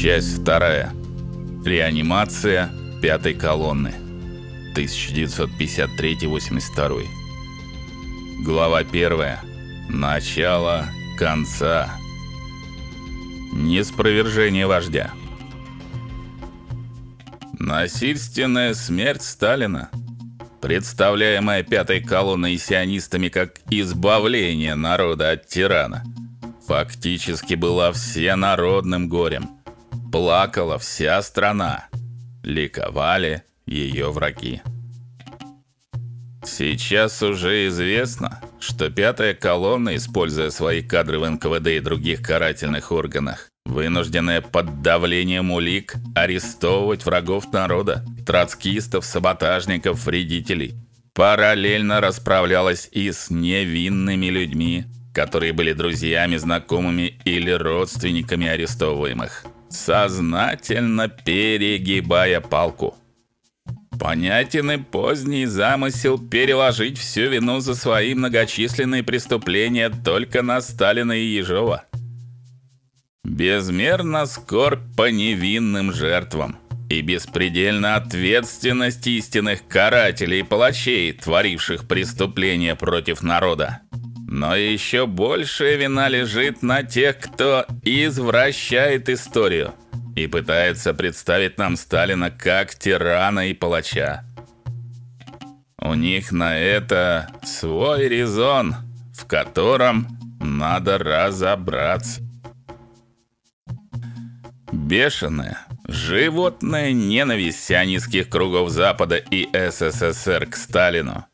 Часть вторая. Реанимация пятой колонны. 1953-82. Глава 1. Начало конца. Неспровержение вождя. Насильственная смерть Сталина, представляемая пятой колонной сионистами как избавление народа от тирана, фактически была всенародным горем. Плакала вся страна, ликовали ее враги. Сейчас уже известно, что пятая колонна, используя свои кадры в НКВД и других карательных органах, вынужденная под давлением улик арестовывать врагов народа, троцкистов, саботажников, вредителей, параллельно расправлялась и с невинными людьми, которые были друзьями, знакомыми или родственниками арестовываемых, сознательно перегибая палку. Понятен и поздний замысел переложить всю вину за свои многочисленные преступления только на Сталина и Ежова. Безмерно скорбь по невинным жертвам и беспредельна ответственность истинных карателей и палачей, творивших преступления против народа. Но еще большая вина лежит на тех, кто извращает историю и пытается представить нам Сталина как тирана и палача. У них на это свой резон, в котором надо разобраться. Бешеная, животная ненависть сионистских кругов Запада и СССР к Сталину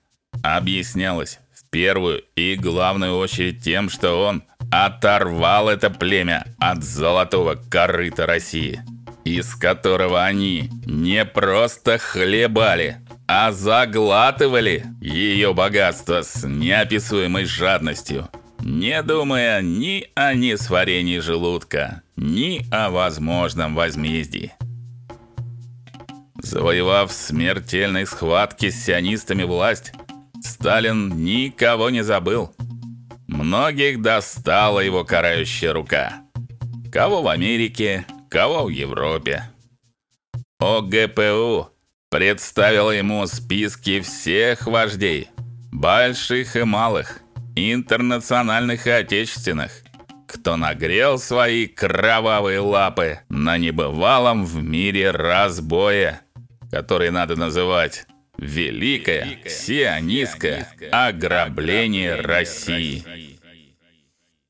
объяснялась первую и главную очередь тем, что он оторвал это племя от золотого корыта России, из которого они не просто хлебали, а заглатывали ее богатство с неописуемой жадностью, не думая ни о несварении желудка, ни о возможном возмездии. Завоевав в смертельной схватке с сионистами власть, Сталин никого не забыл. Многих достала его карающая рука. Кого в Америке, кого в Европе. ОГПУ представила ему списки всех вождей, больших и малых, интернациональных и отечественных, кто нагрел свои кровавые лапы на небывалом в мире разбое, который надо называть великое сионистское ограбление России.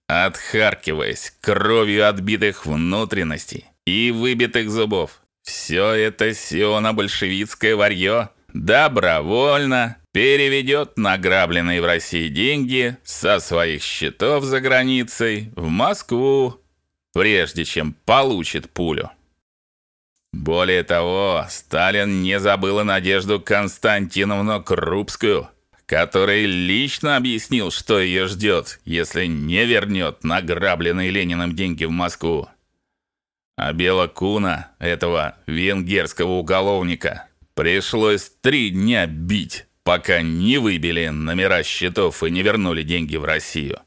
Отхаркиваясь кровью отбитых внутренностей и выбитых зубов, все это сионо-большевистское варьё добровольно переведет награбленные в России деньги со своих счетов за границей в Москву, прежде чем получит пулю. Более того, Сталин не забыл Надежду Константиновну Крупскую, который лично объяснил, что ее ждет, если не вернет награбленные Лениным деньги в Москву. А Бела Куна, этого венгерского уголовника, пришлось три дня бить, пока не выбили номера счетов и не вернули деньги в Россию.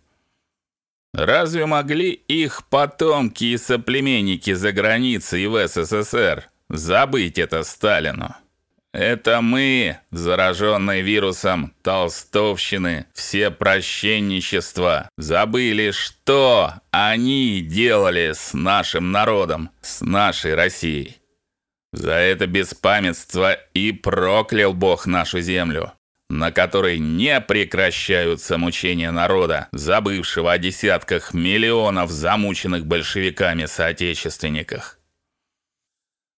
Разве могли их потомки и соплеменники за границей в СССР забыть это Сталину? Это мы, зараженные вирусом толстовщины, все прощенничества, забыли, что они делали с нашим народом, с нашей Россией. За это беспамятство и проклял Бог нашу землю на которой не прекращаются мучения народа, забывшего о десятках миллионов замученных большевиками соотечественниках.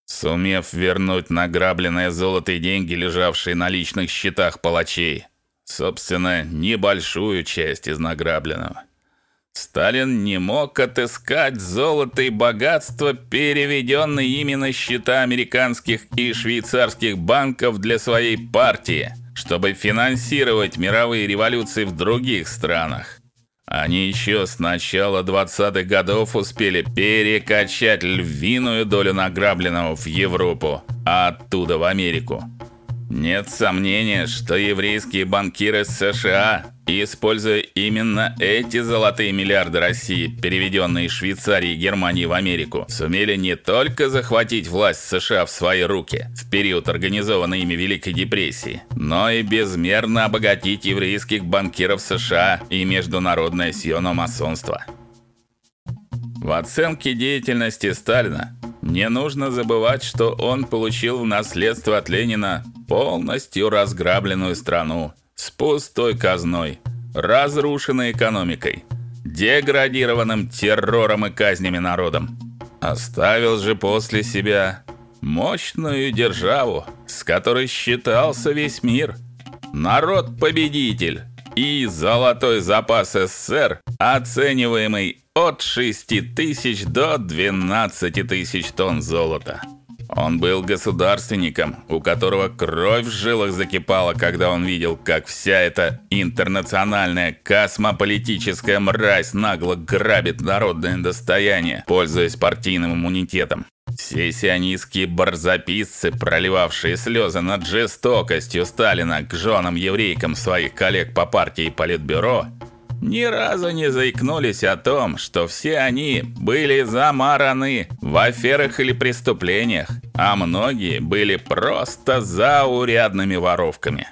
Сумев вернуть награбленное золото и деньги, лежавшие на личных счетах палачей, собственно, небольшую часть из награбленного, Сталин не мог отыскать золото и богатство, переведенные ими на счета американских и швейцарских банков для своей партии – чтобы финансировать мировые революции в других странах. Они еще с начала 20-х годов успели перекачать львиную долю награбленного в Европу, а оттуда в Америку. Нет сомнения, что еврейские банкиры США, используя именно эти золотые миллиарды России, переведенные из Швейцарии и Германии в Америку, сумели не только захватить власть США в свои руки в период организованной ими Великой депрессии, но и безмерно обогатить еврейских банкиров США и международное сиономасонство. В оценке деятельности Сталина не нужно забывать, что он получил в наследство от Ленина полностью разграбленную страну с пустой казной, разрушенной экономикой, деградированным террором и казнями народом. Оставил же после себя мощную державу, с которой считался весь мир. Народ-победитель и золотой запас СССР, оцениваемый от 6 тысяч до 12 тысяч тонн золота. Он был государственником, у которого кровь в жилах закипала, когда он видел, как вся эта интернациональная космополитическая мразь нагло грабит народное достояние, пользуясь партийным иммунитетом. Все сионистские барзаписцы, проливавшие слезы над жестокостью Сталина к женам-еврейкам своих коллег по партии и политбюро, ни разу не заикнулись о том, что все они были замараны в аферах или преступлениях, а многие были просто заурядными воровками.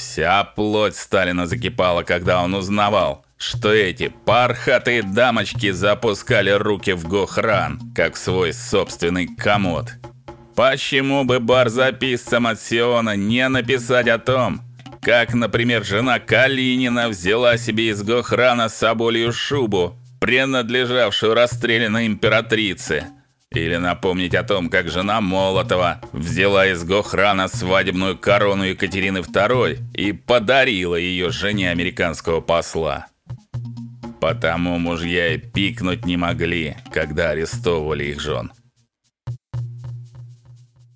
Вся плоть Сталина закипала, когда он узнавал, что эти пархатые дамочки запускали руки в гохран, как в свой собственный комод. Почему бы барзаписцам от Сиона не написать о том, как, например, жена Калинина взяла себе из Гохрана соболью шубу, принадлежавшую расстрелянной императрице. Или напомнить о том, как жена Молотова взяла из Гохрана свадебную корону Екатерины II и подарила ее жене американского посла. Потому мужья и пикнуть не могли, когда арестовывали их жен.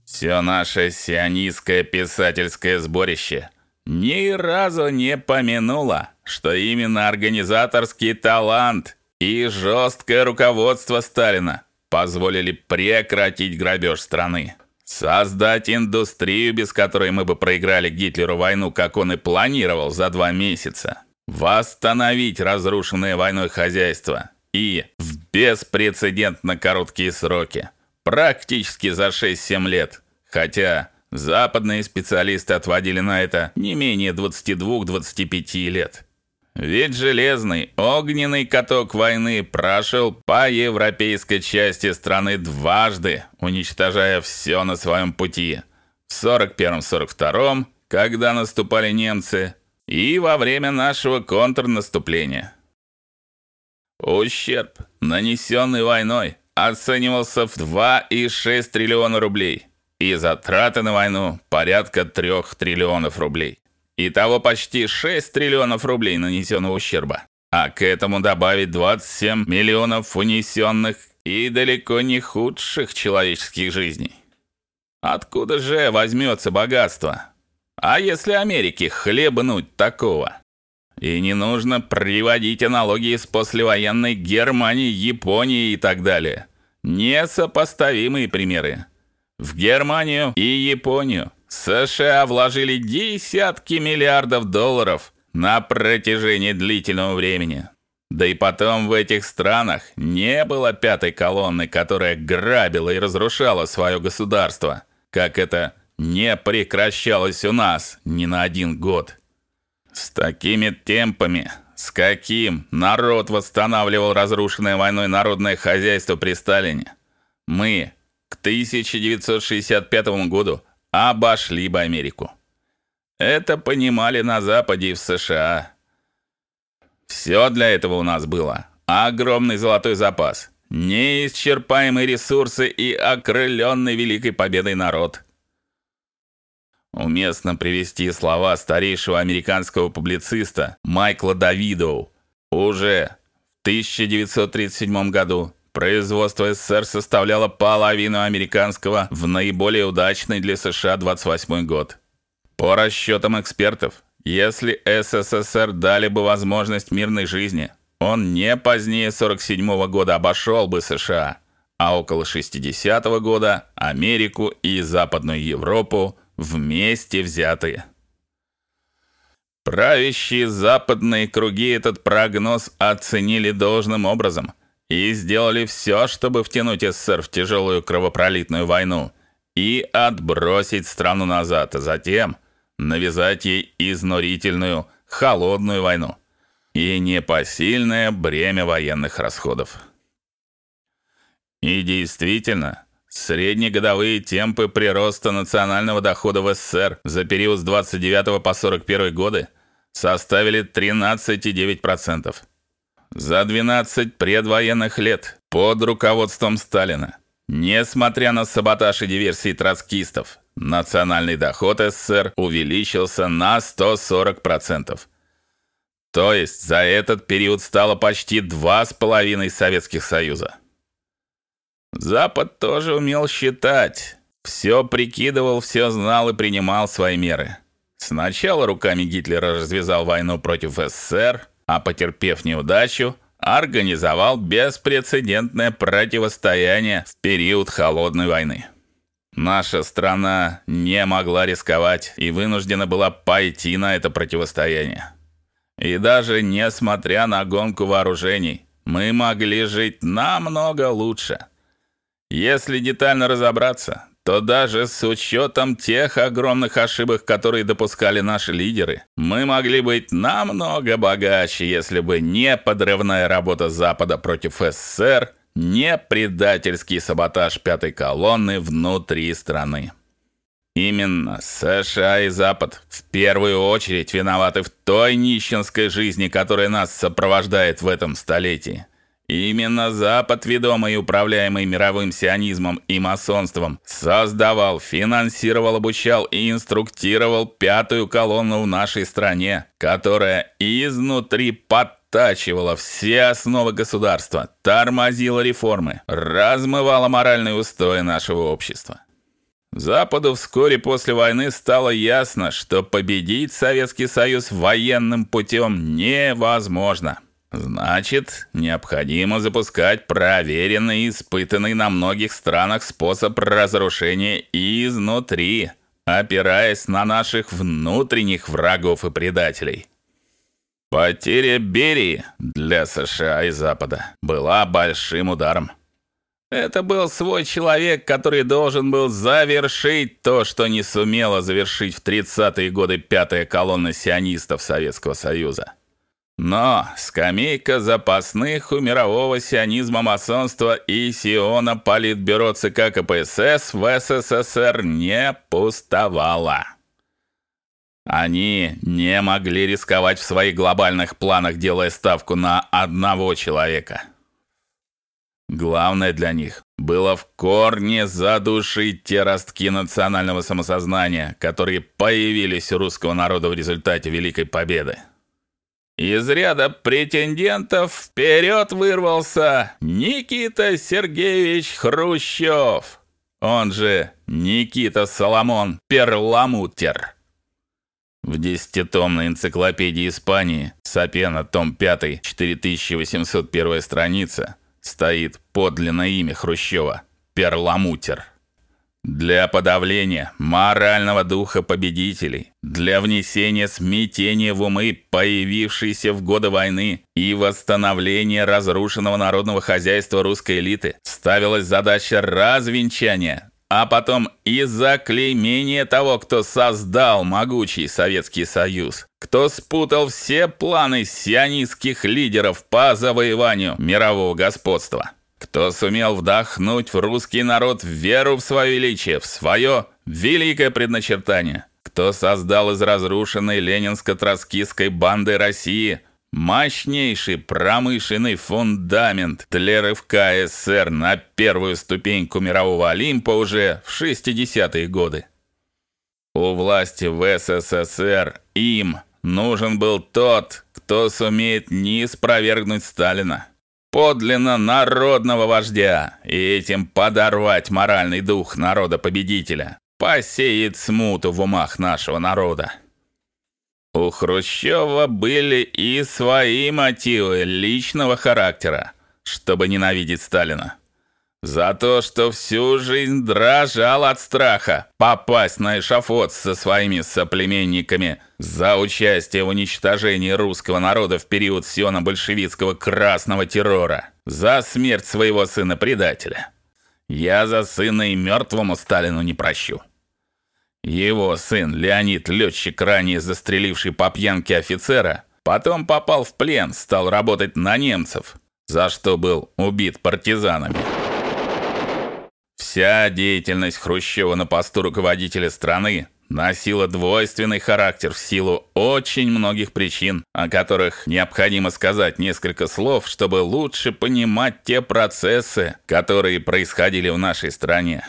Все наше сионистское писательское сборище ни разу не помянула, что именно организаторский талант и жесткое руководство Сталина позволили прекратить грабеж страны, создать индустрию, без которой мы бы проиграли Гитлеру войну, как он и планировал за два месяца, восстановить разрушенное войной хозяйство и в беспрецедентно короткие сроки, практически за 6-7 лет, хотя Западные специалисты отводили на это не менее 22-25 лет. Ведь железный, огненный каток войны прошел по европейской части страны дважды, уничтожая все на своем пути. В 41-42, когда наступали немцы, и во время нашего контрнаступления. Ущерб, нанесенный войной, оценивался в 2,6 триллиона рублей и затраты на войну порядка 3 триллионов рублей. Итого почти 6 триллионов рублей нанесенного ущерба. А к этому добавить 27 миллионов унесенных и далеко не худших человеческих жизней. Откуда же возьмется богатство? А если Америке хлебнуть такого? И не нужно приводить аналогии с послевоенной Германией, Японией и так далее. Несопоставимые примеры. В Германию и Японию США вложили десятки миллиардов долларов на протяжении длительного времени. Да и потом в этих странах не было пятой колонны, которая грабила и разрушала свое государство, как это не прекращалось у нас ни на один год. С такими темпами, с каким народ восстанавливал разрушенное войной народное хозяйство при Сталине, мы к 1965 году обошли бы Америку. Это понимали на западе и в США. Все для этого у нас было. Огромный золотой запас, неисчерпаемые ресурсы и окрыленный великой победой народ. Уместно привести слова старейшего американского публициста Майкла Давидоу. Уже в 1937 году Производство СССР составляло половину американского в наиболее удачный для США 28 год. По расчетам экспертов, если СССР дали бы возможность мирной жизни, он не позднее 47 -го года обошел бы США, а около 60 -го года Америку и Западную Европу вместе взятые. Правящие западные круги этот прогноз оценили должным образом и сделали все, чтобы втянуть СССР в тяжелую кровопролитную войну и отбросить страну назад, а затем навязать ей изнурительную холодную войну и непосильное бремя военных расходов. И действительно, среднегодовые темпы прироста национального дохода в СССР за период с 29 по 41 годы составили 13,9%. За 12 предвоенных лет под руководством Сталина, несмотря на саботаж и диверсии троцкистов, национальный доход СССР увеличился на 140%. То есть за этот период стало почти два с половиной Советских Союза. Запад тоже умел считать. Все прикидывал, все знал и принимал свои меры. Сначала руками Гитлера развязал войну против СССР, а потерпев неудачу, организовал беспрецедентное противостояние в период холодной войны. Наша страна не могла рисковать и вынуждена была пойти на это противостояние. И даже несмотря на гонку вооружений, мы могли жить намного лучше. Если детально разобраться, то даже с учетом тех огромных ошибок, которые допускали наши лидеры, мы могли быть намного богаче, если бы не подрывная работа Запада против СССР, не предательский саботаж пятой колонны внутри страны. Именно США и Запад в первую очередь виноваты в той нищенской жизни, которая нас сопровождает в этом столетии. Именно Запад, ведомый и управляемый мировым сионизмом и масонством, создавал, финансировал, обучал и инструктировал пятую колонну в нашей стране, которая изнутри подтачивала все основы государства, тормозила реформы, размывала моральные устои нашего общества. Западу вскоре после войны стало ясно, что победить Советский Союз военным путем невозможно. Значит, необходимо запускать проверенный и испытанный на многих странах способ разрушения изнутри, опираясь на наших внутренних врагов и предателей. Потеря Берии для США и Запада была большим ударом. Это был свой человек, который должен был завершить то, что не сумела завершить в 30-е годы пятая колонна сионистов Советского Союза. Но скамейка запасных у мирового сионизма масонства и Сиона Политбюро ЦК КПСС в СССР не пустовала. Они не могли рисковать в своих глобальных планах, делая ставку на одного человека – Главное для них было в корне задушить те ростки национального самосознания, которые появились у русского народа в результате Великой Победы. Из ряда претендентов вперед вырвался Никита Сергеевич Хрущев, он же Никита Соломон Перламутер. В десятитомной энциклопедии Испании Сапена, том 5, 4801 страница, стоит подлинное имя Хрущева Перламутер. Для подавления морального духа победителей, для внесения смятения в умы появившейся в годы войны и восстановления разрушенного народного хозяйства русской элиты ставилась задача развенчания а потом и заклеймение того, кто создал могучий Советский Союз, кто спутал все планы сионистских лидеров по завоеванию мирового господства, кто сумел вдохнуть в русский народ веру в свое величие, в свое великое предначертание, кто создал из разрушенной ленинско-троцкистской банды России – мощнейший промышленный фундамент для рывка СССР на первую ступеньку мирового Олимпа уже в 60-е годы. У власти в СССР им нужен был тот, кто сумеет не спровергнуть Сталина, подлинно народного вождя, и этим подорвать моральный дух народа-победителя, посеять смуту в умах нашего народа. У Хрущева были и свои мотивы личного характера, чтобы ненавидеть Сталина. За то, что всю жизнь дрожал от страха попасть на эшафот со своими соплеменниками, за участие в уничтожении русского народа в период сиона-большевистского красного террора, за смерть своего сына-предателя. Я за сына и мертвому Сталину не прощу. Его сын Леонид, летчик, ранее застреливший по пьянке офицера, потом попал в плен, стал работать на немцев, за что был убит партизанами. Вся деятельность Хрущева на посту руководителя страны носила двойственный характер в силу очень многих причин, о которых необходимо сказать несколько слов, чтобы лучше понимать те процессы, которые происходили в нашей стране.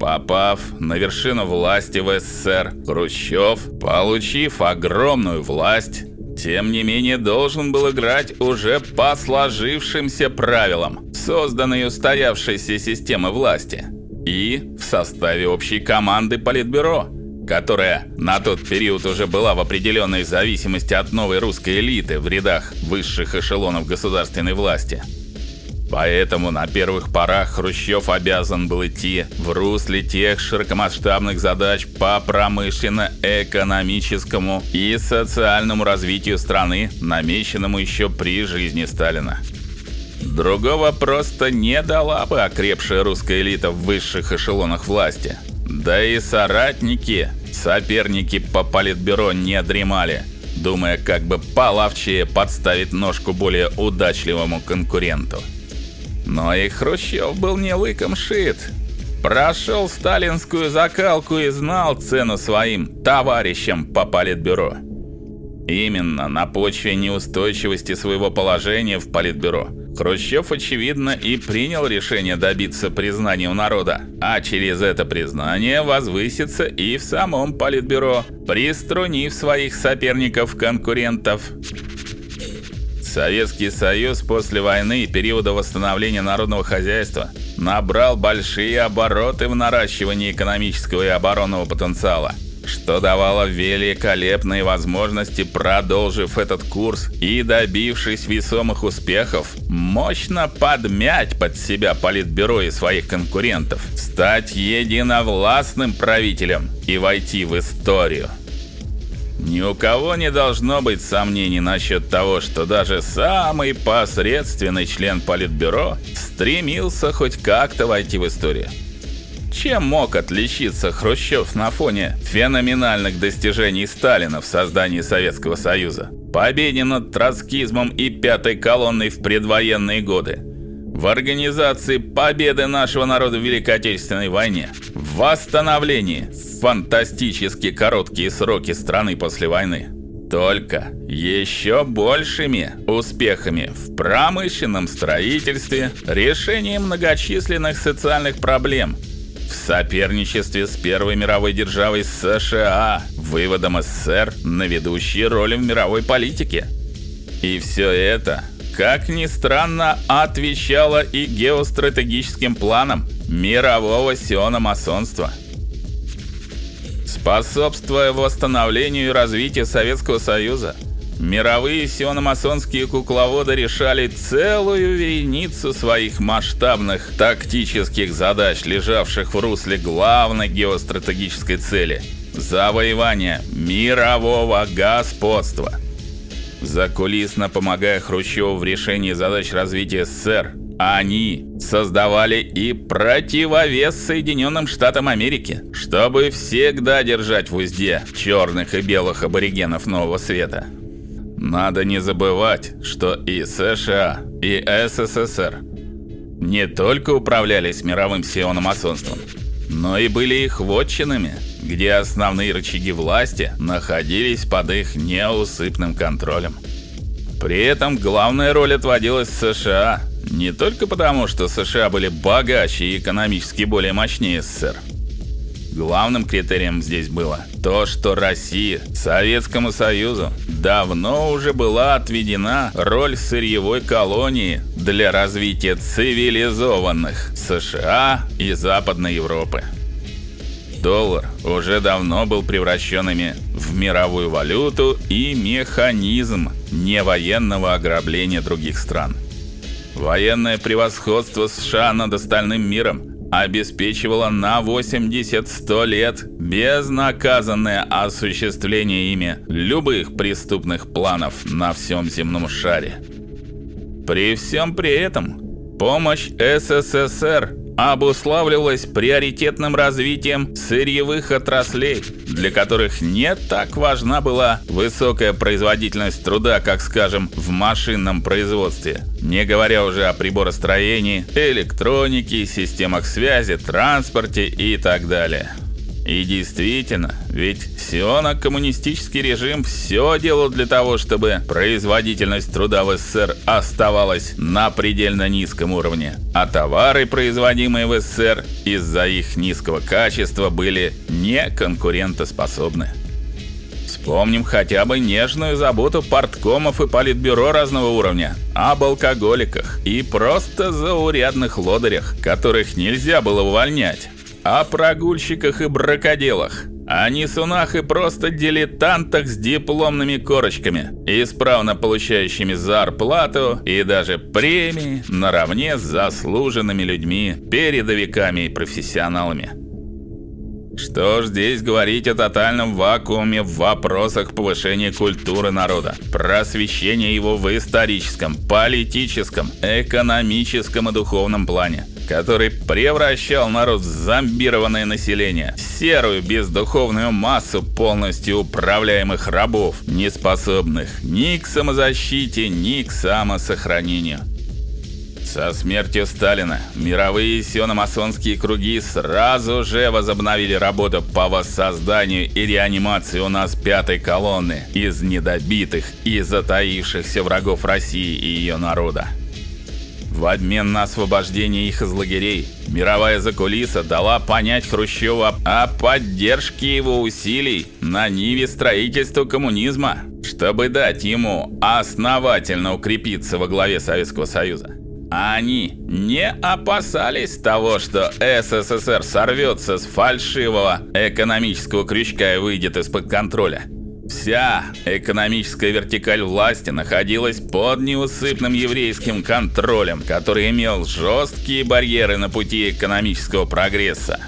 Попав на вершину власти в СССР, Хрущев, получив огромную власть, тем не менее должен был играть уже по сложившимся правилам, созданной устоявшейся системы власти, и в составе общей команды политбюро, которая на тот период уже была в определенной зависимости от новой русской элиты в рядах высших эшелонов государственной власти. Поэтому на первых порах Хрущев обязан был идти в русле тех широкомасштабных задач по промышленно-экономическому и социальному развитию страны, намеченному еще при жизни Сталина. Другого просто не дала бы окрепшая русская элита в высших эшелонах власти. Да и соратники, соперники по политбюро не дремали, думая, как бы половчее подставить ножку более удачливому конкуренту. Но и Хрущев был не лыком шит. Прошел сталинскую закалку и знал цену своим товарищам по политбюро. Именно на почве неустойчивости своего положения в политбюро Хрущев очевидно и принял решение добиться признания у народа, а через это признание возвыситься и в самом политбюро, приструнив своих соперников-конкурентов. Советский Союз после войны и периода восстановления народного хозяйства набрал большие обороты в наращивании экономического и оборонного потенциала, что давало великолепные возможности, продолжив этот курс и добившись весомых успехов, мощно подмять под себя политбюро и своих конкурентов, стать единовластным правителем и войти в историю. Ни у кого не должно быть сомнений насчет того, что даже самый посредственный член политбюро стремился хоть как-то войти в историю. Чем мог отличиться Хрущев на фоне феноменальных достижений Сталина в создании Советского Союза, победе над троцкизмом и пятой колонной в предвоенные годы? в организации победы нашего народа в Великой Отечественной войне, в восстановлении фантастически короткие сроки страны после войны. Только еще большими успехами в промышленном строительстве, решении многочисленных социальных проблем, в соперничестве с Первой мировой державой США, выводом СССР на ведущие роли в мировой политике. И все это как ни странно, отвечала и геостратегическим планам мирового сиономасонства. Способствуя восстановлению и развитию Советского Союза, мировые сиономасонские кукловоды решали целую вереницу своих масштабных тактических задач, лежавших в русле главной геостратегической цели завоевания мирового господства – закулисно помогая Хрущеву в решении задач развития СССР, они создавали и противовес Соединенным Штатам Америки, чтобы всегда держать в узде черных и белых аборигенов нового света. Надо не забывать, что и США, и СССР не только управлялись мировым сиономасонством, но и были их вотчинами – где основные рычаги власти находились под их неусыпным контролем. При этом главная роль отводилась США, не только потому, что США были богаче и экономически более мощнее СССР. Главным критерием здесь было то, что России, Советскому Союзу, давно уже была отведена роль сырьевой колонии для развития цивилизованных США и Западной Европы. Доллар уже давно был превращен ими в мировую валюту и механизм невоенного ограбления других стран. Военное превосходство США над остальным миром обеспечивало на 80-100 лет безнаказанное осуществление ими любых преступных планов на всем земном шаре. При всем при этом помощь СССР обуславливалась приоритетным развитием сырьевых отраслей, для которых не так важна была высокая производительность труда, как, скажем, в машинном производстве, не говоря уже о приборостроении, электронике, системах связи, транспорте и так далее. И действительно, ведь сионо-коммунистический режим все делал для того, чтобы производительность труда в СССР оставалась на предельно низком уровне, а товары, производимые в СССР, из-за их низкого качества были не конкурентоспособны. Вспомним хотя бы нежную заботу парткомов и политбюро разного уровня об алкоголиках и просто заурядных лодырях, которых нельзя было увольнять о прогульщиках и бракоделах, о несунах и просто дилетантах с дипломными корочками, исправно получающими зарплату и даже премии наравне с заслуженными людьми, передовиками и профессионалами. Что ж здесь говорить о тотальном вакууме в вопросах повышения культуры народа, просвещения его в историческом, политическом, экономическом и духовном плане, который превращал народ в зомбированное население, серую бездуховную массу полностью управляемых рабов, не способных ни к самозащите, ни к самосохранению. Со смертью Сталина мировые сиономасонские круги сразу же возобновили работу по воссозданию и реанимации у нас пятой колонны из недобитых и затаившихся врагов России и ее народа. В обмен на освобождение их из лагерей, мировая закулиса дала понять Хрущеву о поддержке его усилий на ниве строительства коммунизма, чтобы дать ему основательно укрепиться во главе Советского Союза. Они не опасались того, что СССР сорвется с фальшивого экономического крючка и выйдет из-под контроля. Вся экономическая вертикаль власти находилась под неусыпным еврейским контролем, который имел жесткие барьеры на пути экономического прогресса.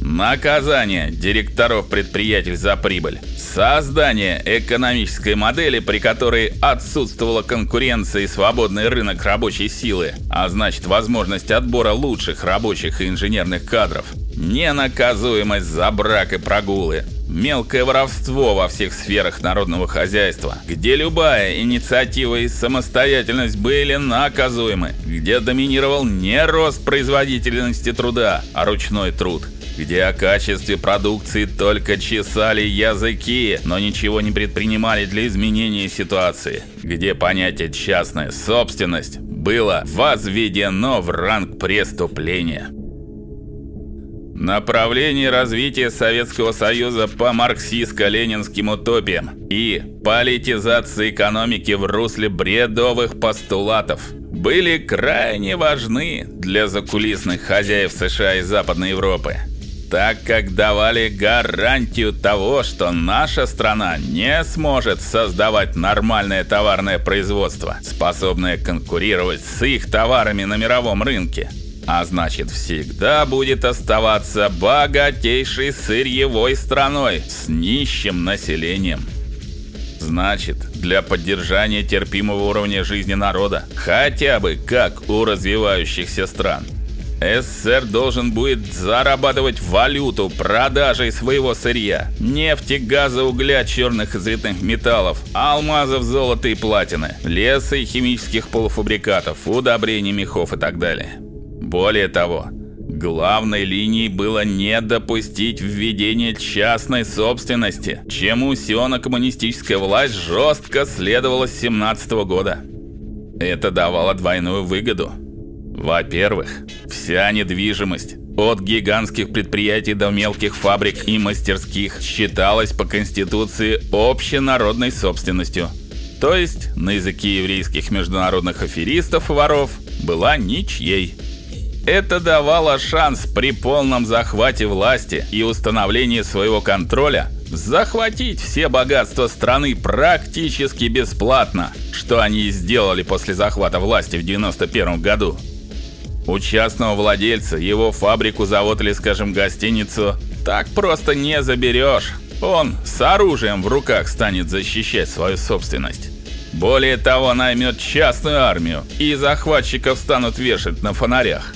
Наказание директоров предприятий за прибыль. Создание экономической модели, при которой отсутствовала конкуренция и свободный рынок рабочей силы, а значит возможность отбора лучших рабочих и инженерных кадров. Ненаказуемость за брак и прогулы. Мелкое воровство во всех сферах народного хозяйства, где любая инициатива и самостоятельность были наказуемы, где доминировал не рост производительности труда, а ручной труд – где о качестве продукции только чесали языки, но ничего не предпринимали для изменения ситуации, где понятие частная собственность было возведено в ранг преступления. Направление развития Советского Союза по марксистско-ленинским утопиям и политизации экономики в русле бредовых постулатов были крайне важны для закулисных хозяев США и Западной Европы так как давали гарантию того, что наша страна не сможет создавать нормальное товарное производство, способное конкурировать с их товарами на мировом рынке. А значит, всегда будет оставаться богатейшей сырьевой страной с нищим населением. Значит, для поддержания терпимого уровня жизни народа, хотя бы как у развивающихся стран, СССР должен будет зарабатывать валюту продажей своего сырья: нефти, газа, угля, черных и цветных металлов, алмазов, золота и платины, леса и химических полуфабрикатов, удобрений, мехов и так далее. Более того, главной линией было не допустить введения частной собственности, чему сионо-коммунистическая власть жестко следовала с 17 года. Это давало двойную выгоду. Во-первых, вся недвижимость от гигантских предприятий до мелких фабрик и мастерских считалась по конституции общенародной собственностью. То есть, на языке еврейских международных аферистов и воров, была ничьей. Это давало шанс при полном захвате власти и установлении своего контроля захватить все богатства страны практически бесплатно, что они и сделали после захвата власти в 91 году. У частного владельца его фабрику, завод или, скажем, гостиницу так просто не заберешь. Он с оружием в руках станет защищать свою собственность. Более того, наймет частную армию, и захватчиков станут вешать на фонарях.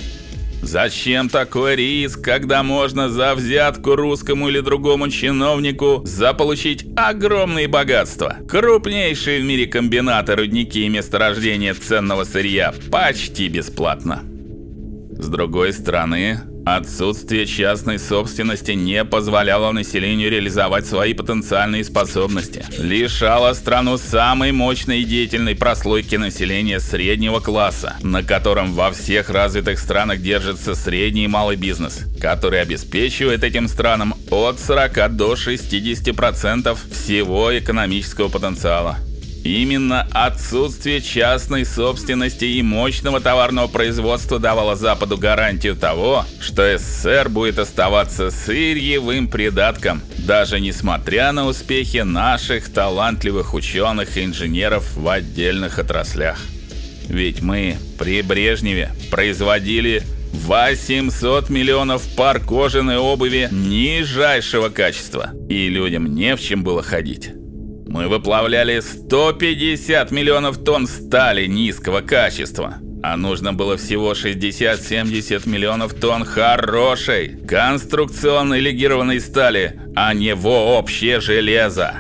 Зачем такой риск, когда можно за взятку русскому или другому чиновнику заполучить огромные богатства? Крупнейшие в мире комбинаты, рудники и месторождения ценного сырья почти бесплатно. С другой стороны, отсутствие частной собственности не позволяло населению реализовать свои потенциальные способности, лишало страну самой мощной и деятельной прослойки населения среднего класса, на котором во всех развитых странах держится средний и малый бизнес, который обеспечивает этим странам от 40 до 60% всего экономического потенциала. Именно отсутствие частной собственности и мощного товарного производства давало Западу гарантию того, что СССР будет оставаться сырьевым придатком, даже несмотря на успехи наших талантливых ученых и инженеров в отдельных отраслях. Ведь мы при Брежневе производили 800 миллионов пар кожаной обуви нижайшего качества, и людям не в чем было ходить. Мы выплавляли 150 миллионов тонн стали низкого качества, а нужно было всего 60-70 миллионов тонн хорошей, конструкционной легированной стали, а не вообще железа.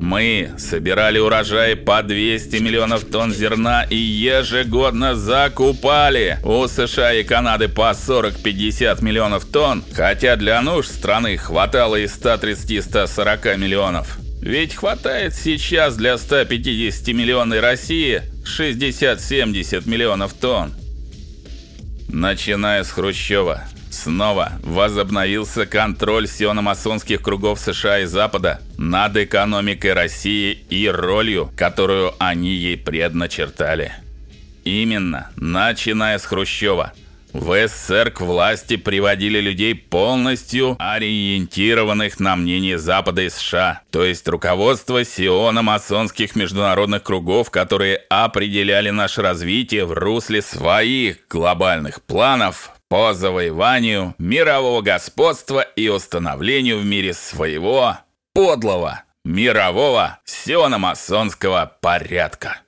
Мы собирали урожай по 200 миллионов тонн зерна и ежегодно закупали у США и Канады по 40-50 миллионов тонн, хотя для нужд страны хватало и 130-140 миллионов. Ведь хватает сейчас для 150 миллионной России 60-70 миллионов тонн. Начиная с Хрущева, снова возобновился контроль сиономасонских кругов США и Запада над экономикой России и ролью, которую они ей предначертали. Именно начиная с Хрущева – в СССР к власти приводили людей полностью ориентированных на мнение Запада и США, то есть руководство сионо-масонских международных кругов, которые определяли наше развитие в русле своих глобальных планов по завоеванию мирового господства и установлению в мире своего подлого мирового сионо-масонского порядка.